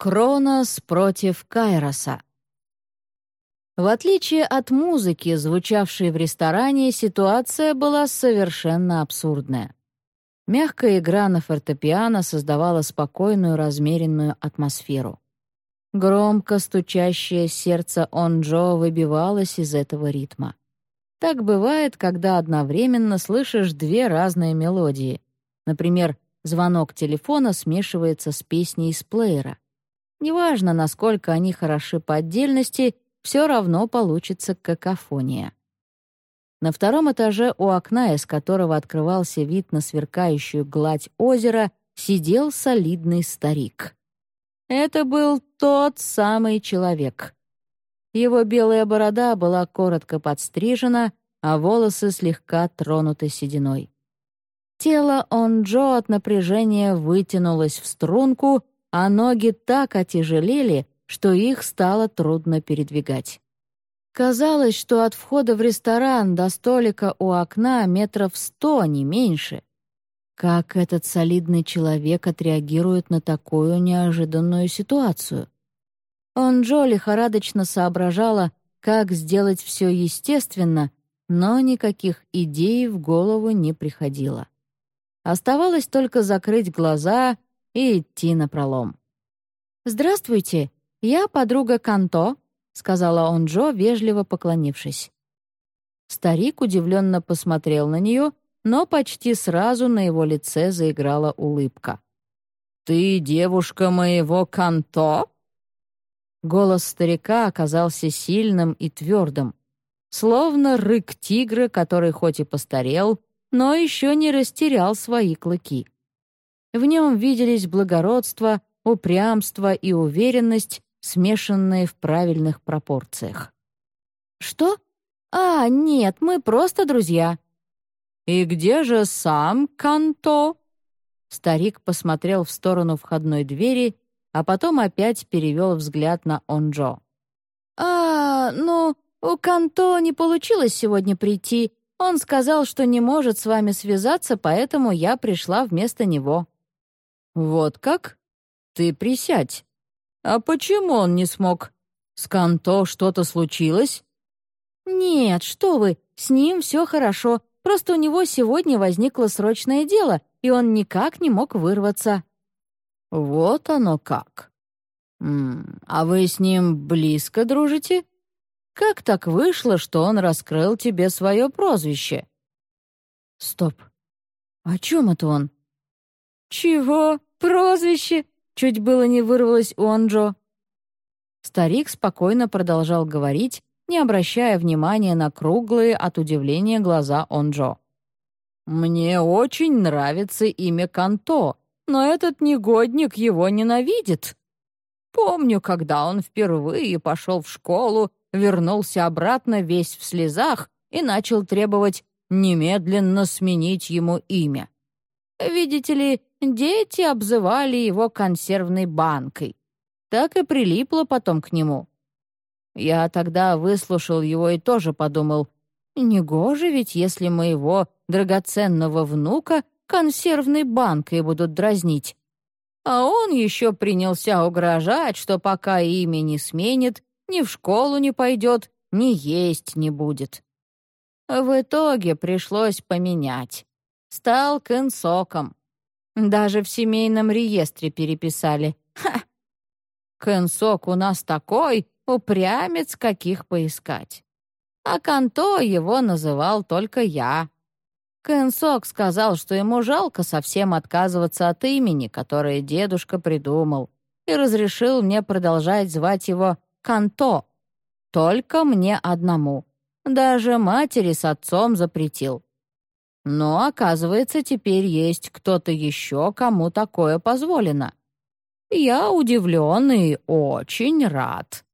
Кронос против Кайроса. В отличие от музыки, звучавшей в ресторане, ситуация была совершенно абсурдная. Мягкая игра на фортепиано создавала спокойную, размеренную атмосферу. Громко стучащее сердце Онджо выбивалось из этого ритма. Так бывает, когда одновременно слышишь две разные мелодии. Например, звонок телефона смешивается с песней из плеера — Неважно, насколько они хороши по отдельности, все равно получится какофония. На втором этаже у окна, из которого открывался вид на сверкающую гладь озера, сидел солидный старик. Это был тот самый человек. Его белая борода была коротко подстрижена, а волосы слегка тронуты сединой. Тело Онджо от напряжения вытянулось в струнку, а ноги так отяжелели, что их стало трудно передвигать. Казалось, что от входа в ресторан до столика у окна метров сто, не меньше. Как этот солидный человек отреагирует на такую неожиданную ситуацию? Он Джо лихорадочно соображала, как сделать все естественно, но никаких идей в голову не приходило. Оставалось только закрыть глаза и идти напролом. «Здравствуйте, я подруга Канто», — сказала он Джо, вежливо поклонившись. Старик удивленно посмотрел на нее, но почти сразу на его лице заиграла улыбка. «Ты девушка моего Канто?» Голос старика оказался сильным и твердым, словно рык тигра, который хоть и постарел, но еще не растерял свои клыки. В нем виделись благородство, упрямство и уверенность, смешанные в правильных пропорциях. «Что? А, нет, мы просто друзья». «И где же сам Канто?» Старик посмотрел в сторону входной двери, а потом опять перевел взгляд на Онджо. «А, ну, у Канто не получилось сегодня прийти. Он сказал, что не может с вами связаться, поэтому я пришла вместо него». «Вот как? Ты присядь. А почему он не смог? С Канто что-то случилось?» «Нет, что вы, с ним все хорошо. Просто у него сегодня возникло срочное дело, и он никак не мог вырваться». «Вот оно как. М -м, а вы с ним близко дружите? Как так вышло, что он раскрыл тебе свое прозвище?» «Стоп. О чем это он?» «Чего?» «Прозвище!» — чуть было не вырвалось у Анджо. Старик спокойно продолжал говорить, не обращая внимания на круглые от удивления глаза Онджо. «Мне очень нравится имя Канто, но этот негодник его ненавидит. Помню, когда он впервые пошел в школу, вернулся обратно весь в слезах и начал требовать немедленно сменить ему имя. Видите ли, дети обзывали его консервной банкой. Так и прилипло потом к нему. Я тогда выслушал его и тоже подумал, негоже ведь, если моего драгоценного внука консервной банкой будут дразнить. А он еще принялся угрожать, что пока имя не сменит, ни в школу не пойдет, ни есть не будет. В итоге пришлось поменять. Стал Кэнсоком. Даже в семейном реестре переписали. Ха! Кэнсок у нас такой, упрямец, каких поискать. А Канто его называл только я. Кэнсок сказал, что ему жалко совсем отказываться от имени, которое дедушка придумал, и разрешил мне продолжать звать его Канто. Только мне одному. Даже матери с отцом запретил. Но, оказывается, теперь есть кто-то еще, кому такое позволено. Я удивлен и очень рад.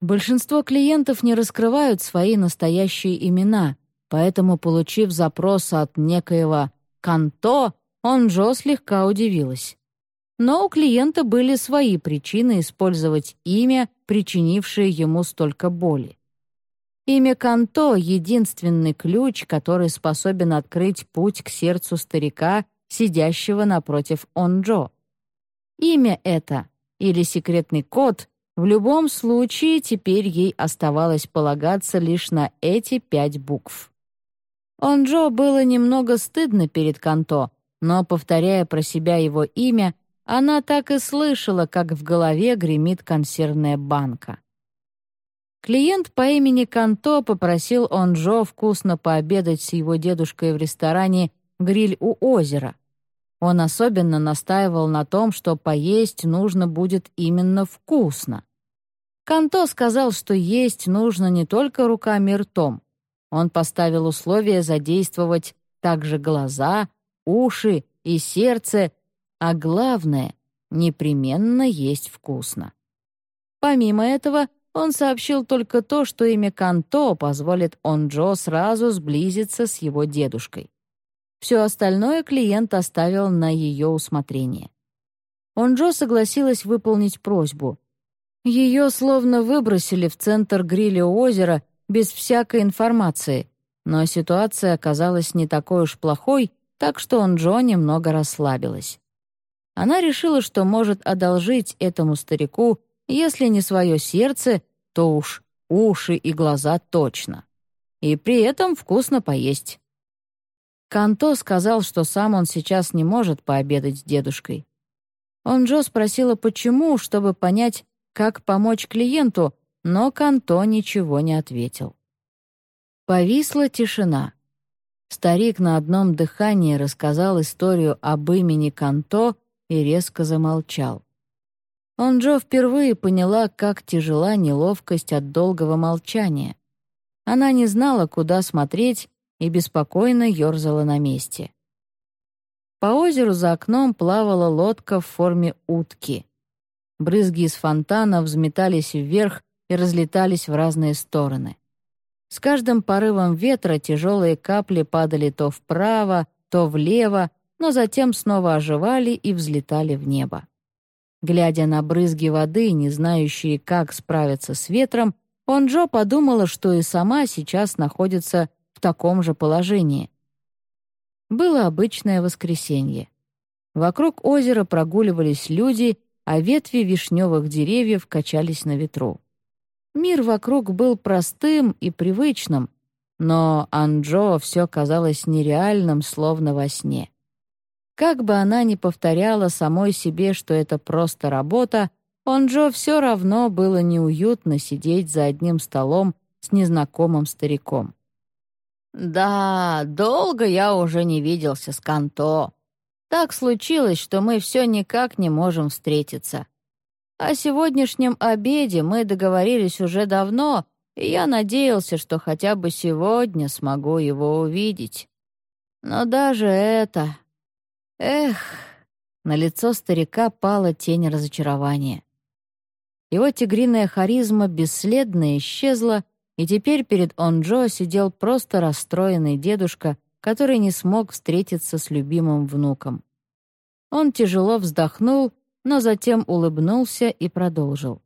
Большинство клиентов не раскрывают свои настоящие имена, поэтому, получив запрос от некоего «Канто», он Джо слегка удивилась. Но у клиента были свои причины использовать имя, причинившее ему столько боли. Имя Канто — единственный ключ, который способен открыть путь к сердцу старика, сидящего напротив Онджо. Имя это или секретный код, в любом случае теперь ей оставалось полагаться лишь на эти пять букв. Онджо было немного стыдно перед Канто, но, повторяя про себя его имя, она так и слышала, как в голове гремит консервная банка. Клиент по имени Канто попросил Онджо вкусно пообедать с его дедушкой в ресторане «Гриль у озера». Он особенно настаивал на том, что поесть нужно будет именно вкусно. Канто сказал, что есть нужно не только руками и ртом. Он поставил условие задействовать также глаза, уши и сердце, а главное — непременно есть вкусно. Помимо этого, он сообщил только то, что имя Канто позволит Онджо сразу сблизиться с его дедушкой. Все остальное клиент оставил на ее усмотрение. Онджо согласилась выполнить просьбу. Ее словно выбросили в центр гриля озера без всякой информации, но ситуация оказалась не такой уж плохой, так что Онджо немного расслабилась. Она решила, что может одолжить этому старику, если не свое сердце, то уж уши и глаза точно. И при этом вкусно поесть. Канто сказал, что сам он сейчас не может пообедать с дедушкой. Он Джо спросила, почему, чтобы понять, как помочь клиенту, но Канто ничего не ответил. Повисла тишина. Старик на одном дыхании рассказал историю об имени Канто и резко замолчал. Он Джо впервые поняла, как тяжела неловкость от долгого молчания. Она не знала, куда смотреть, и беспокойно ерзала на месте. По озеру за окном плавала лодка в форме утки. Брызги из фонтана взметались вверх и разлетались в разные стороны. С каждым порывом ветра тяжелые капли падали то вправо, то влево, но затем снова оживали и взлетали в небо. Глядя на брызги воды, не знающие, как справиться с ветром, Онджо подумала, что и сама сейчас находится в таком же положении. Было обычное воскресенье. Вокруг озера прогуливались люди, а ветви вишневых деревьев качались на ветру. Мир вокруг был простым и привычным, но Анджо все казалось нереальным, словно во сне. Как бы она ни повторяла самой себе, что это просто работа, Онджо все равно было неуютно сидеть за одним столом с незнакомым стариком. «Да, долго я уже не виделся с Канто. Так случилось, что мы все никак не можем встретиться. О сегодняшнем обеде мы договорились уже давно, и я надеялся, что хотя бы сегодня смогу его увидеть. Но даже это... Эх...» На лицо старика пала тень разочарования. Его тигриная харизма бесследно исчезла, и теперь перед Онджо сидел просто расстроенный дедушка, который не смог встретиться с любимым внуком. Он тяжело вздохнул, но затем улыбнулся и продолжил.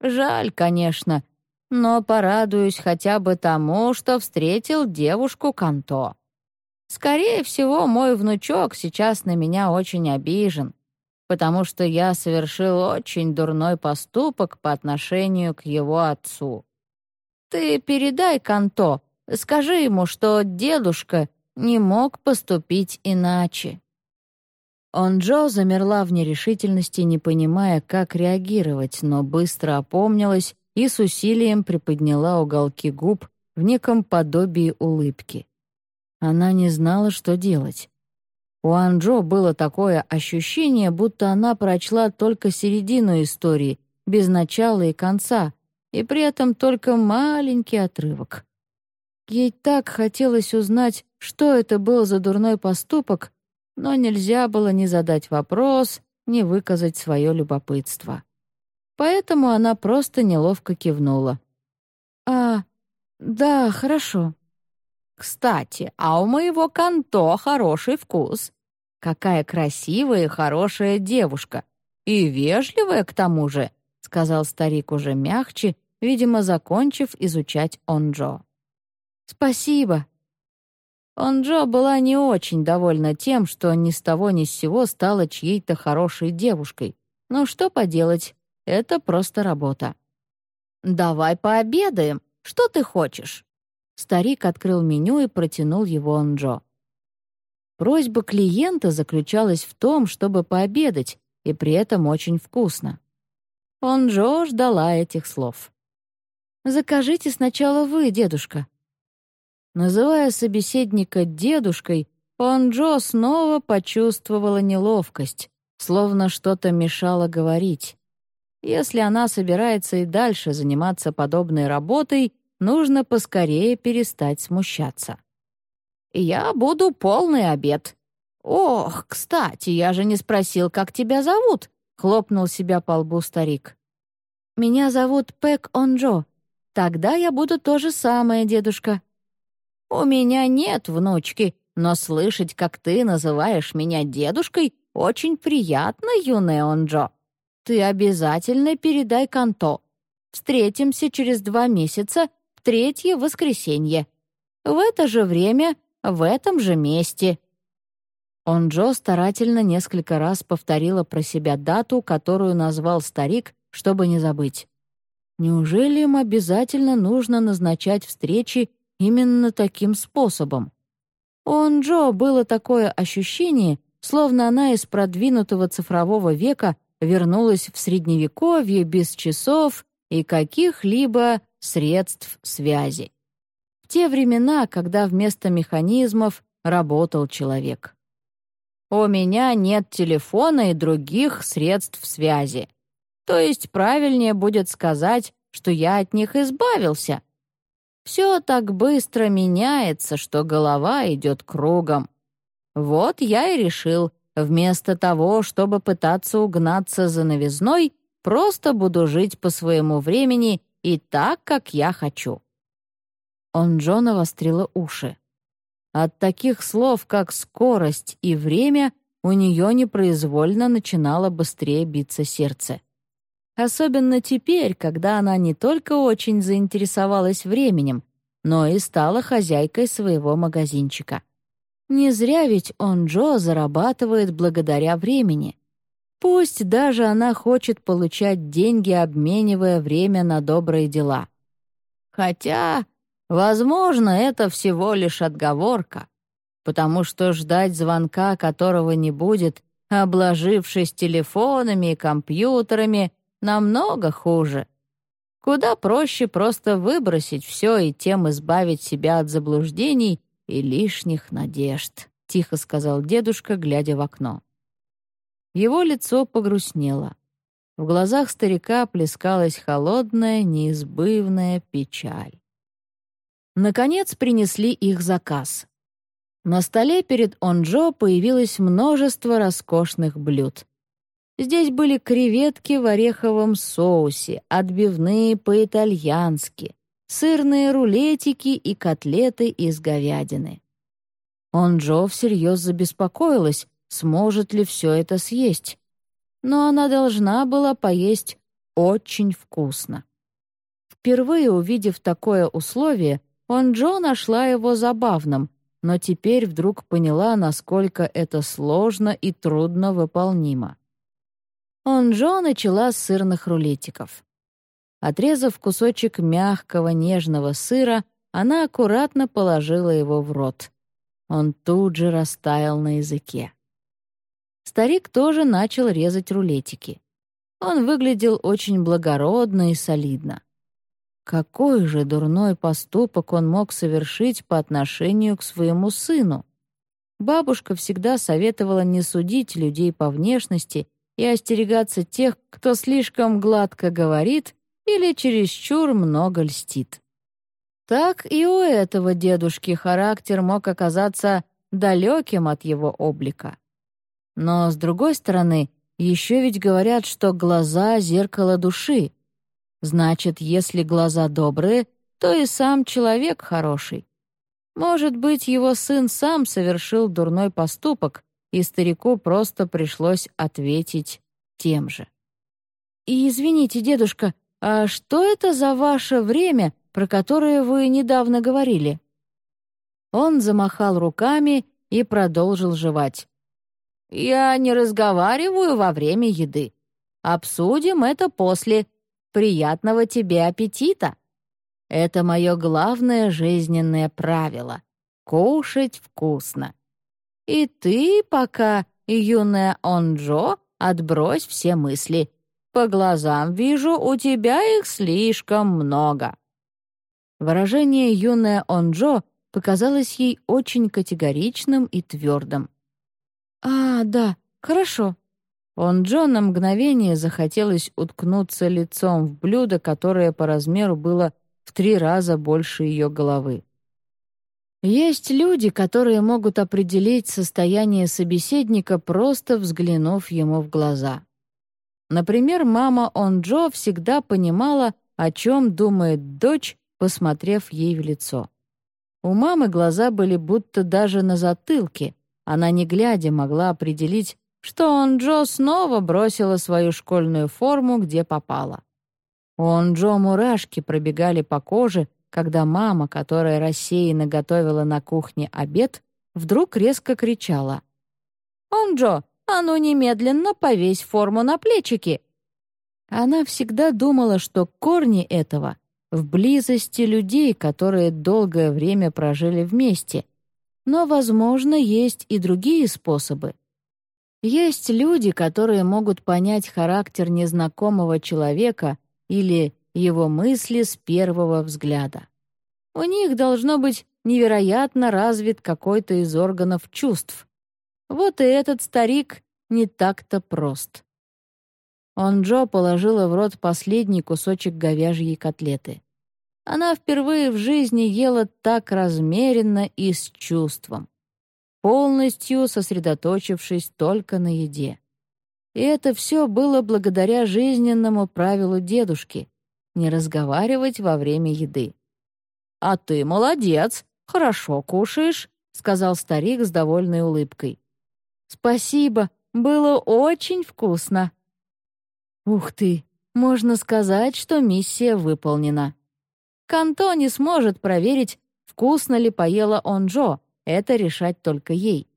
«Жаль, конечно, но порадуюсь хотя бы тому, что встретил девушку Канто. Скорее всего, мой внучок сейчас на меня очень обижен, потому что я совершил очень дурной поступок по отношению к его отцу. Ты передай Канто, скажи ему, что дедушка не мог поступить иначе». Онджо замерла в нерешительности, не понимая, как реагировать, но быстро опомнилась и с усилием приподняла уголки губ в неком подобии улыбки. Она не знала, что делать. У Анджо было такое ощущение, будто она прочла только середину истории, без начала и конца, и при этом только маленький отрывок. Ей так хотелось узнать, что это был за дурной поступок, но нельзя было ни задать вопрос, ни выказать свое любопытство. Поэтому она просто неловко кивнула. «А, да, хорошо». «Кстати, а у моего Канто хороший вкус. Какая красивая и хорошая девушка. И вежливая к тому же», — сказал старик уже мягче видимо, закончив изучать Онджо. «Спасибо». Онджо была не очень довольна тем, что ни с того ни с сего стала чьей-то хорошей девушкой, Но что поделать, это просто работа. «Давай пообедаем. Что ты хочешь?» Старик открыл меню и протянул его Анджо. Просьба клиента заключалась в том, чтобы пообедать, и при этом очень вкусно. Онджо ждала этих слов. «Закажите сначала вы, дедушка». Называя собеседника дедушкой, Онджо снова почувствовала неловкость, словно что-то мешало говорить. Если она собирается и дальше заниматься подобной работой, нужно поскорее перестать смущаться. «Я буду полный обед». «Ох, кстати, я же не спросил, как тебя зовут», — хлопнул себя по лбу старик. «Меня зовут Пэк Онджо. Тогда я буду то же самое, дедушка». «У меня нет внучки, но слышать, как ты называешь меня дедушкой, очень приятно, юная Онджо. Ты обязательно передай Канто. Встретимся через два месяца, третье воскресенье. В это же время в этом же месте». Онджо старательно несколько раз повторила про себя дату, которую назвал старик, чтобы не забыть. Неужели им обязательно нужно назначать встречи именно таким способом? У Онджо было такое ощущение, словно она из продвинутого цифрового века вернулась в Средневековье без часов и каких-либо средств связи те времена, когда вместо механизмов работал человек. У меня нет телефона и других средств связи. То есть правильнее будет сказать, что я от них избавился. Все так быстро меняется, что голова идет кругом. Вот я и решил, вместо того, чтобы пытаться угнаться за новизной, просто буду жить по своему времени и так, как я хочу. Он Джона вострила уши. От таких слов, как «скорость» и «время», у нее непроизвольно начинало быстрее биться сердце. Особенно теперь, когда она не только очень заинтересовалась временем, но и стала хозяйкой своего магазинчика. Не зря ведь он Джо зарабатывает благодаря времени. Пусть даже она хочет получать деньги, обменивая время на добрые дела. Хотя Возможно, это всего лишь отговорка, потому что ждать звонка, которого не будет, обложившись телефонами и компьютерами, намного хуже. Куда проще просто выбросить все и тем избавить себя от заблуждений и лишних надежд, — тихо сказал дедушка, глядя в окно. Его лицо погрустнело. В глазах старика плескалась холодная, неизбывная печаль. Наконец принесли их заказ. На столе перед Онджо появилось множество роскошных блюд. Здесь были креветки в ореховом соусе, отбивные по-итальянски, сырные рулетики и котлеты из говядины. Онджо всерьез забеспокоилась, сможет ли все это съесть. Но она должна была поесть очень вкусно. Впервые увидев такое условие, он Джо нашла его забавным, но теперь вдруг поняла, насколько это сложно и трудно выполнимо. Он Джо начала с сырных рулетиков. Отрезав кусочек мягкого нежного сыра, она аккуратно положила его в рот. Он тут же растаял на языке. Старик тоже начал резать рулетики. Он выглядел очень благородно и солидно. Какой же дурной поступок он мог совершить по отношению к своему сыну? Бабушка всегда советовала не судить людей по внешности и остерегаться тех, кто слишком гладко говорит или чересчур много льстит. Так и у этого дедушки характер мог оказаться далеким от его облика. Но, с другой стороны, еще ведь говорят, что глаза — зеркало души, Значит, если глаза добрые, то и сам человек хороший. Может быть, его сын сам совершил дурной поступок, и старику просто пришлось ответить тем же. «И извините, дедушка, а что это за ваше время, про которое вы недавно говорили?» Он замахал руками и продолжил жевать. «Я не разговариваю во время еды. Обсудим это после. Приятного тебе аппетита. Это мое главное жизненное правило — кушать вкусно. И ты пока, юная Онджо, отбрось все мысли. По глазам вижу, у тебя их слишком много». Выражение «юная Онджо» показалось ей очень категоричным и твердым. «А, да, хорошо». Онджо на мгновение захотелось уткнуться лицом в блюдо, которое по размеру было в три раза больше ее головы. Есть люди, которые могут определить состояние собеседника, просто взглянув ему в глаза. Например, мама Онджо всегда понимала, о чем думает дочь, посмотрев ей в лицо. У мамы глаза были будто даже на затылке. Она, не глядя, могла определить, что Онджо снова бросила свою школьную форму, где попала. У Онджо мурашки пробегали по коже, когда мама, которая рассеянно готовила на кухне обед, вдруг резко кричала. «Онджо, а ну немедленно повесь форму на плечики!» Она всегда думала, что корни этого в близости людей, которые долгое время прожили вместе. Но, возможно, есть и другие способы. Есть люди, которые могут понять характер незнакомого человека или его мысли с первого взгляда. У них должно быть невероятно развит какой-то из органов чувств. Вот и этот старик не так-то прост. Онджо положила в рот последний кусочек говяжьей котлеты. Она впервые в жизни ела так размеренно и с чувством, полностью сосредоточившись только на еде. И это все было благодаря жизненному правилу дедушки не разговаривать во время еды. «А ты молодец, хорошо кушаешь», — сказал старик с довольной улыбкой. «Спасибо, было очень вкусно». «Ух ты, можно сказать, что миссия выполнена». Канто не сможет проверить, вкусно ли поела Онжо, это решать только ей.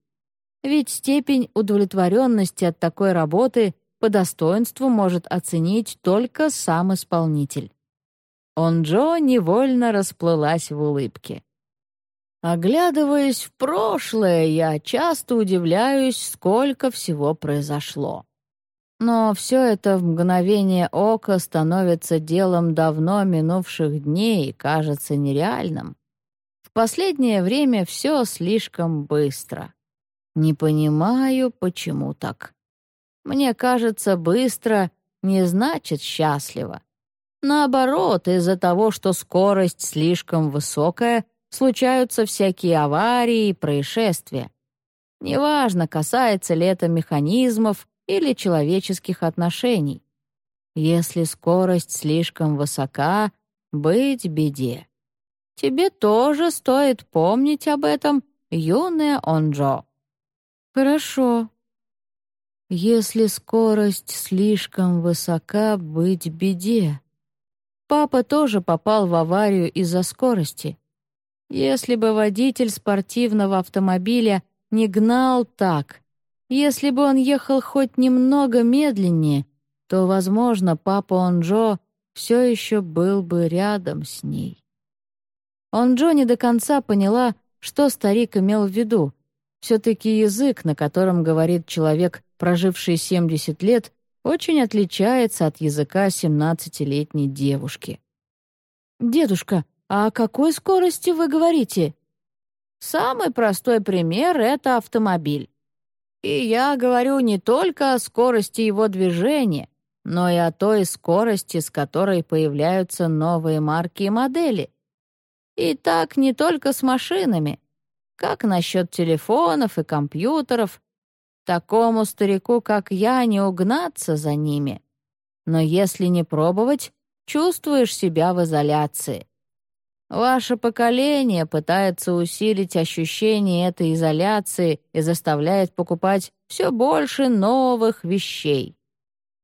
Ведь степень удовлетворенности от такой работы по достоинству может оценить только сам исполнитель. Онджо невольно расплылась в улыбке. Оглядываясь в прошлое, я часто удивляюсь, сколько всего произошло. Но все это в мгновение ока становится делом давно минувших дней и кажется нереальным. В последнее время все слишком быстро. Не понимаю, почему так. Мне кажется, быстро не значит счастливо. Наоборот, из-за того, что скорость слишком высокая, случаются всякие аварии и происшествия. Неважно, касается ли это механизмов или человеческих отношений. Если скорость слишком высока, быть беде. Тебе тоже стоит помнить об этом, юная Онджо. Хорошо, если скорость слишком высока, быть беде. Папа тоже попал в аварию из-за скорости. Если бы водитель спортивного автомобиля не гнал так, если бы он ехал хоть немного медленнее, то, возможно, папа Онджо все еще был бы рядом с ней. Онджо не до конца поняла, что старик имел в виду. Все-таки язык, на котором говорит человек проживший 70 лет, очень отличается от языка 17-летней девушки. «Дедушка, а о какой скорости вы говорите?» «Самый простой пример — это автомобиль. И я говорю не только о скорости его движения, но и о той скорости, с которой появляются новые марки и модели. И так не только с машинами. Как насчет телефонов и компьютеров, Такому старику, как я, не угнаться за ними. Но если не пробовать, чувствуешь себя в изоляции. Ваше поколение пытается усилить ощущение этой изоляции и заставляет покупать все больше новых вещей.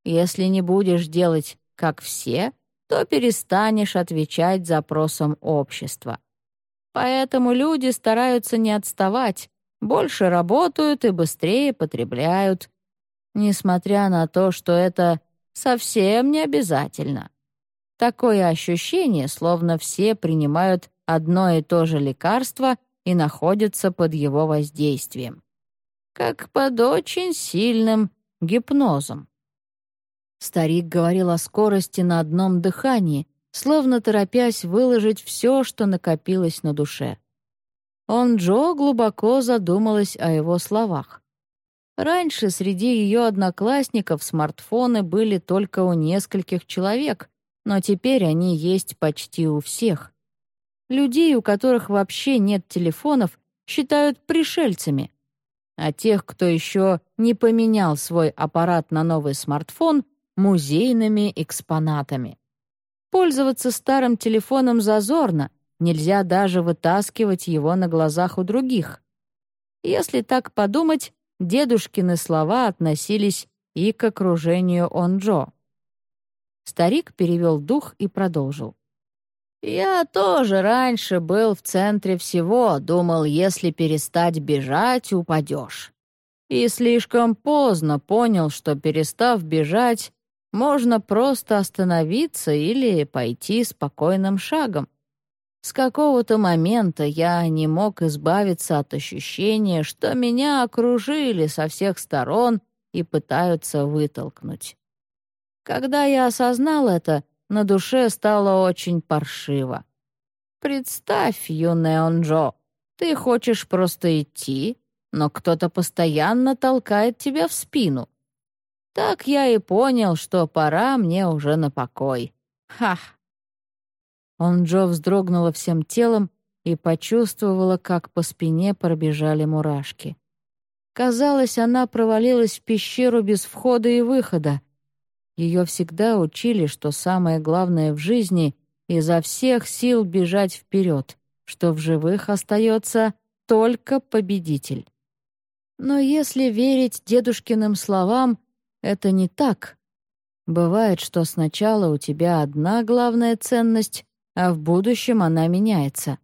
Если не будешь делать как все, то перестанешь отвечать запросам общества. Поэтому люди стараются не отставать, больше работают и быстрее потребляют. Несмотря на то, что это совсем не обязательно. Такое ощущение, словно все принимают одно и то же лекарство и находятся под его воздействием. Как под очень сильным гипнозом. Старик говорил о скорости на одном дыхании, словно торопясь выложить все, что накопилось на душе. Он Джо глубоко задумалась о его словах. Раньше среди ее одноклассников смартфоны были только у нескольких человек, но теперь они есть почти у всех. Людей, у которых вообще нет телефонов, считают пришельцами, а тех, кто еще не поменял свой аппарат на новый смартфон, музейными экспонатами. Пользоваться старым телефоном зазорно, нельзя даже вытаскивать его на глазах у других. Если так подумать, дедушкины слова относились и к окружению Онджо. Старик перевел дух и продолжил. «Я тоже раньше был в центре всего, думал, если перестать бежать, упадешь. И слишком поздно понял, что, перестав бежать, можно просто остановиться или пойти спокойным шагом. С какого-то момента я не мог избавиться от ощущения, что меня окружили со всех сторон и пытаются вытолкнуть. Когда я осознал это, на душе стало очень паршиво. Представь, юная Онджо, ты хочешь просто идти, но кто-то постоянно толкает тебя в спину. Так я и понял, что пора мне уже на покой. Ха! Онджо вздрогнула всем телом и почувствовала, как по спине пробежали мурашки. Казалось, она провалилась в пещеру без входа и выхода, ее всегда учили, что самое главное в жизни — изо всех сил бежать вперед, что в живых остается только победитель. Но если верить дедушкиным словам, это не так. Бывает, что сначала у тебя одна главная ценность, а в будущем она меняется.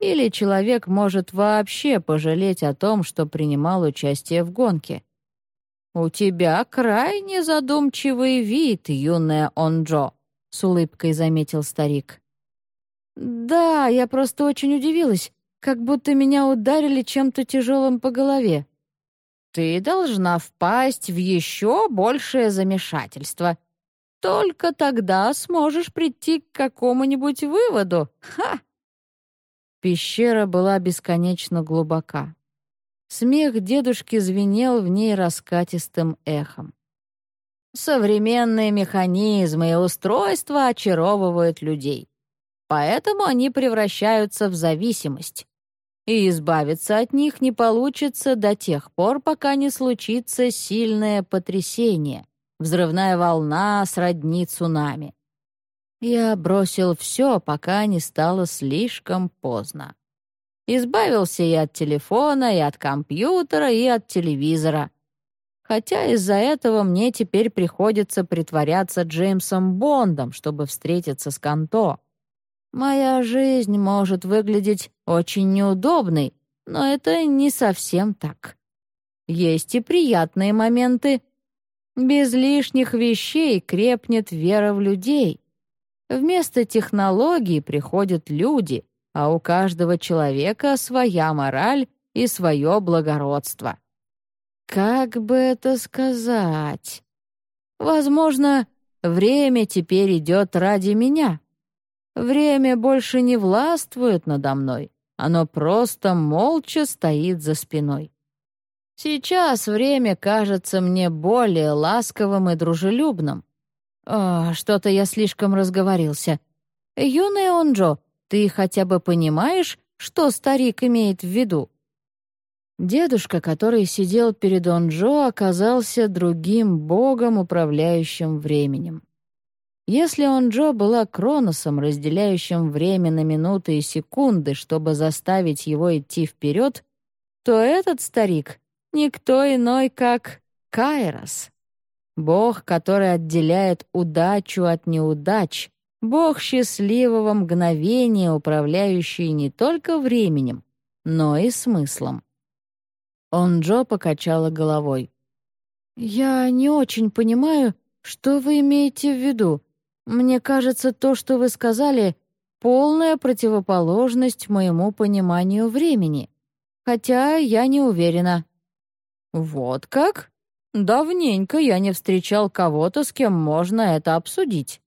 Или человек может вообще пожалеть о том, что принимал участие в гонке. «У тебя крайне задумчивый вид, юная Онджо», — с улыбкой заметил старик. «Да, я просто очень удивилась, как будто меня ударили чем-то тяжелым по голове. Ты должна впасть в еще большее замешательство. Только тогда сможешь прийти к какому-нибудь выводу. Ха!» Пещера была бесконечно глубока. Смех дедушки звенел в ней раскатистым эхом. Современные механизмы и устройства очаровывают людей. Поэтому они превращаются в зависимость. И избавиться от них не получится до тех пор, пока не случится сильное потрясение, взрывная волна сродни цунами. Я бросил все, пока не стало слишком поздно. Избавился и от телефона, и от компьютера, и от телевизора. Хотя из-за этого мне теперь приходится притворяться Джеймсом Бондом, чтобы встретиться с Канто. Моя жизнь может выглядеть очень неудобной, но это не совсем так. Есть и приятные моменты. Без лишних вещей крепнет вера в людей. Вместо технологий приходят люди, а у каждого человека своя мораль и свое благородство. Как бы это сказать? Возможно, время теперь идет ради меня. Время больше не властвует надо мной, оно просто молча стоит за спиной. Сейчас время кажется мне более ласковым и дружелюбным. Что-то я слишком разговорился. Юный Онджо, ты хотя бы понимаешь, что старик имеет в виду?» Дедушка, который сидел перед Онджо, оказался другим богом, управляющим временем. Если Онджо была Кроносом, разделяющим время на минуты и секунды, чтобы заставить его идти вперед, то этот старик — никто иной, как Кайрос. Бог, который отделяет удачу от неудач, Бог счастливого мгновения, управляющий не только временем, но и смыслом. Он Джо покачала головой. «Я не очень понимаю, «Что вы имеете в виду? Мне кажется, то, что вы сказали, полная противоположность моему пониманию времени. Хотя я не уверена». «Вот как? Давненько я не встречал кого-то, с кем можно это обсудить.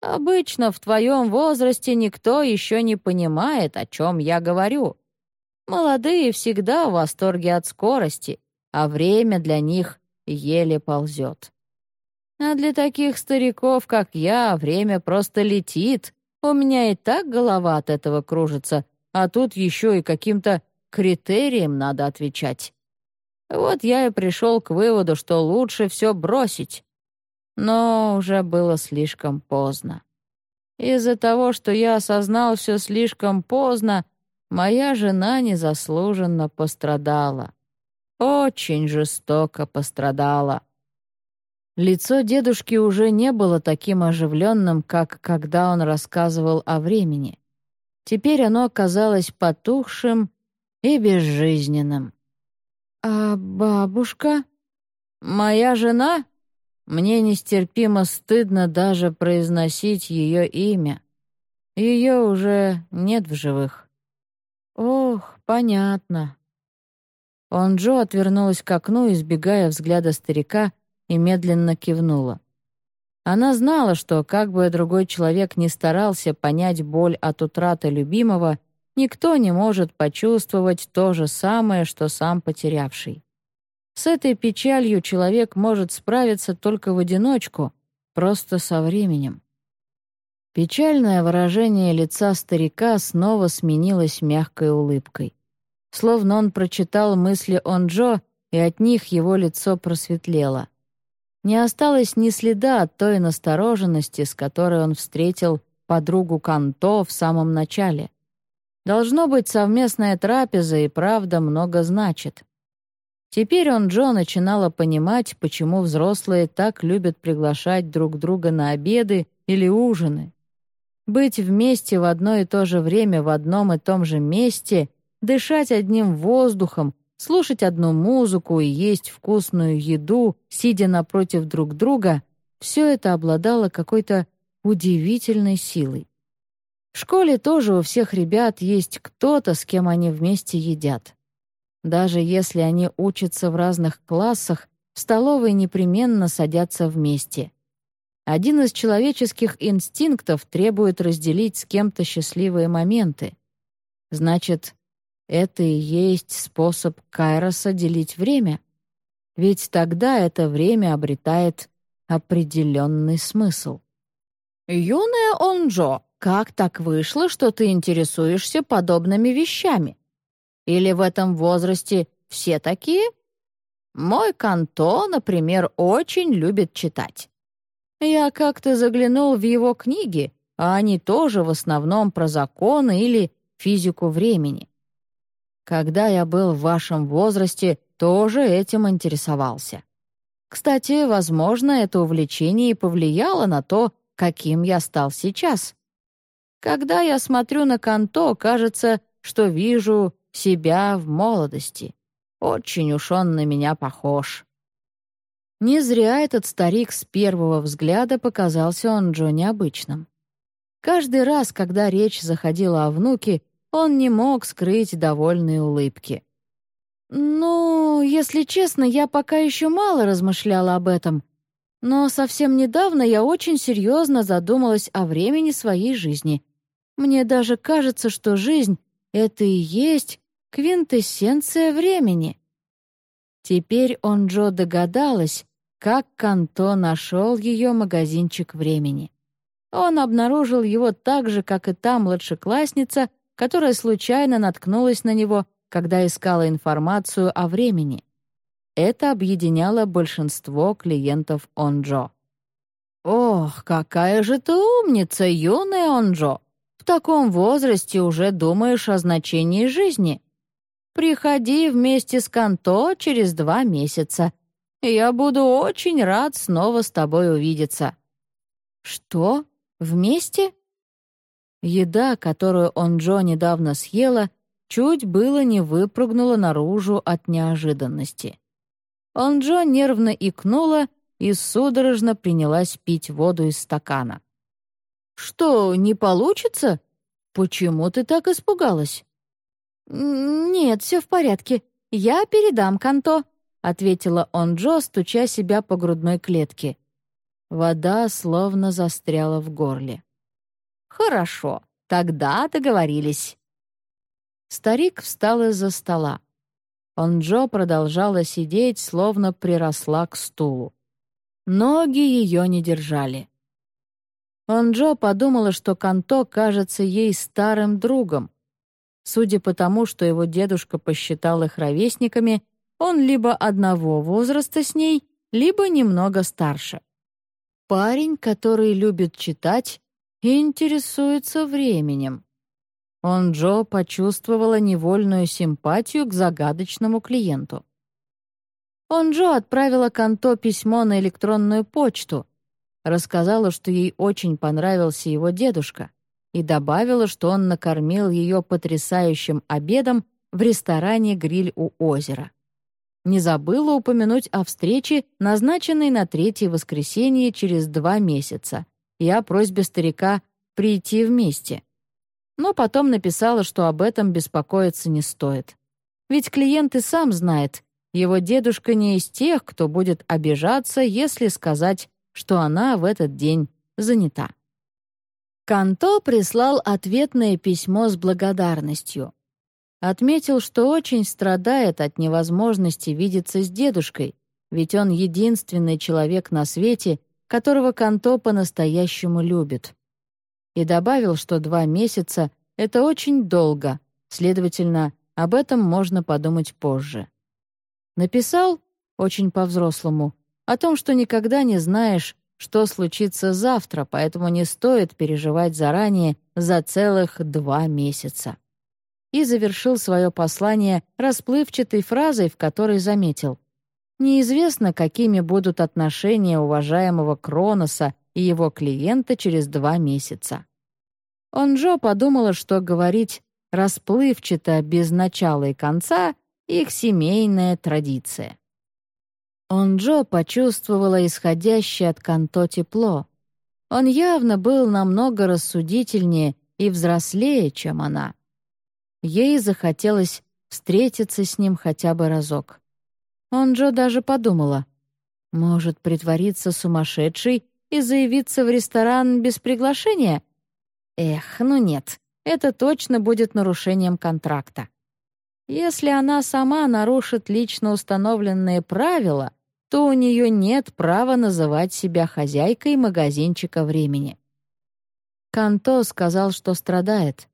Обычно в твоем возрасте никто еще не понимает, о чем я говорю. Молодые всегда в восторге от скорости, а время для них еле ползет. А для таких стариков, как я, время просто летит. У меня и так голова от этого кружится, а тут еще и каким-то критериям надо отвечать. Вот я и пришел к выводу, что лучше все бросить. Но уже было слишком поздно. Из-за того, что я осознал все слишком поздно, моя жена незаслуженно пострадала. Очень жестоко пострадала. Лицо дедушки уже не было таким оживленным, как когда он рассказывал о времени. Теперь оно оказалось потухшим и безжизненным. «А бабушка?» «Моя жена?» Мне нестерпимо стыдно даже произносить ее имя. Ее уже нет в живых. «Ох, понятно». Он Джо отвернулась к окну, избегая взгляда старика, и медленно кивнула. Она знала, что, как бы другой человек ни старался понять боль от утраты любимого, никто не может почувствовать то же самое, что сам потерявший. С этой печалью человек может справиться только в одиночку, просто со временем. Печальное выражение лица старика снова сменилось мягкой улыбкой. Словно он прочитал мысли Онджо, и от них его лицо просветлело. Не осталось ни следа от той настороженности, с которой он встретил подругу Канто в самом начале. Должно быть, совместная трапеза и правда много значит. Теперь он Джо начинала понимать, почему взрослые так любят приглашать друг друга на обеды или ужины. Быть вместе в одно и то же время в одном и том же месте, дышать одним воздухом, слушать одну музыку и есть вкусную еду, сидя напротив друг друга, все это обладало какой-то удивительной силой. В школе тоже у всех ребят есть кто-то, с кем они вместе едят. Даже если они учатся в разных классах, в столовой непременно садятся вместе. Один из человеческих инстинктов требует разделить с кем-то счастливые моменты. Значит, это и есть способ Кайроса делить время. Ведь тогда это время обретает определенный смысл. «Юная Онджо, как так вышло, что ты интересуешься подобными вещами? Или в этом возрасте все такие? Мой Канто, например, очень любит читать. Я как-то заглянул в его книги, а они тоже в основном про законы или физику времени. Когда я был в вашем возрасте, тоже этим интересовался. Кстати, возможно, это увлечение и повлияло на то, каким я стал сейчас. Когда я смотрю на Канто, кажется, что вижу себя в молодости. Очень уж он на меня похож. Не зря этот старик с первого взгляда показался он Джо необычным. Каждый раз, когда речь заходила о внуке, он не мог скрыть довольные улыбки. «Ну, если честно, я пока еще мало размышляла об этом, но совсем недавно я очень серьезно задумалась о времени своей жизни. Мне даже кажется, что жизнь — это и есть квинтэссенция времени». Теперь он Джо догадалась, как Канто нашел ее магазинчик времени. Он обнаружил его так же, как и та младшеклассница, которая случайно наткнулась на него, когда искала информацию о времени. Это объединяло большинство клиентов Онджо. «Ох, какая же ты умница, юная Онджо! В таком возрасте уже думаешь о значении жизни. Приходи вместе с Канто через два месяца. Я буду очень рад снова с тобой увидеться». «Что? Вместе?» Еда, которую он Джо недавно съела, чуть было не выпрыгнула наружу от неожиданности. Он Джо нервно икнула и судорожно принялась пить воду из стакана. «Что, не получится? Почему ты так испугалась?» «Нет, все в порядке. Я передам Канто», — ответила он Джо, стуча себя по грудной клетке. Вода словно застряла в горле. «Хорошо, тогда договорились». Старик встал из-за стола. Он Джо продолжала сидеть, словно приросла к стулу. Ноги ее не держали. Он Джо подумала, что Канто кажется ей старым другом. Судя по тому, что его дедушка посчитал их ровесниками, он либо одного возраста с ней, либо немного старше. Парень, который любит читать интересуется временем. Он Джо почувствовала невольную симпатию к загадочному клиенту. Он Джо отправила Канто письмо на электронную почту, рассказала, что ей очень понравился его дедушка, и добавила, что он накормил ее потрясающим обедом в ресторане «Гриль у озера». Не забыла упомянуть о встрече, назначенной на третье воскресенье через два месяца, и о просьбе старика прийти вместе. Но потом написала, что об этом беспокоиться не стоит. Ведь клиент и сам знает, его дедушка не из тех, кто будет обижаться, если сказать, что она в этот день занята. Канто прислал ответное письмо с благодарностью. Отметил, что очень страдает от невозможности видеться с дедушкой, ведь он единственный человек на свете, которого Канто по-настоящему любит. И добавил, что два месяца — это очень долго, следовательно, об этом можно подумать позже. Написал, очень по-взрослому, о том, что никогда не знаешь, что случится завтра, поэтому не стоит переживать заранее за целых два месяца и завершил свое послание расплывчатой фразой, в которой заметил «Неизвестно, какими будут отношения уважаемого Кроноса и его клиента через два месяца». Он Джо подумала, что говорить расплывчато, без начала и конца — их семейная традиция. Он Джо почувствовала исходящее от Канто тепло. Он явно был намного рассудительнее и взрослее, чем она. Ей захотелось встретиться с ним хотя бы разок. Он Джо даже подумала, может притвориться сумасшедшей и заявиться в ресторан без приглашения? Эх, ну нет, это точно будет нарушением контракта. Если она сама нарушит лично установленные правила, то у нее нет права называть себя хозяйкой магазинчика времени. Канто сказал, что страдает,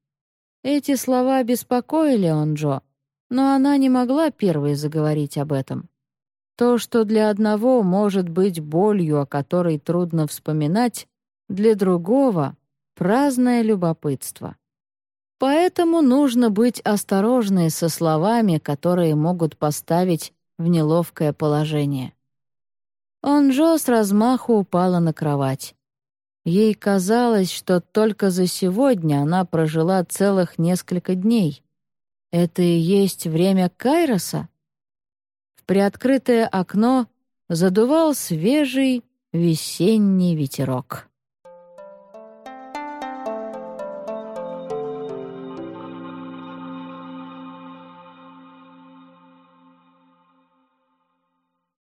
эти слова беспокоили Онджо, но она не могла первой заговорить об этом. То, что для одного может быть болью, о которой трудно вспоминать, для другого — праздное любопытство. Поэтому нужно быть осторожной со словами, которые могут поставить в неловкое положение. Онджо с размаху упала на кровать. Ей казалось, что только за сегодня она прожила целых несколько дней. Это и есть время Кайроса? В приоткрытое окно задувал свежий весенний ветерок.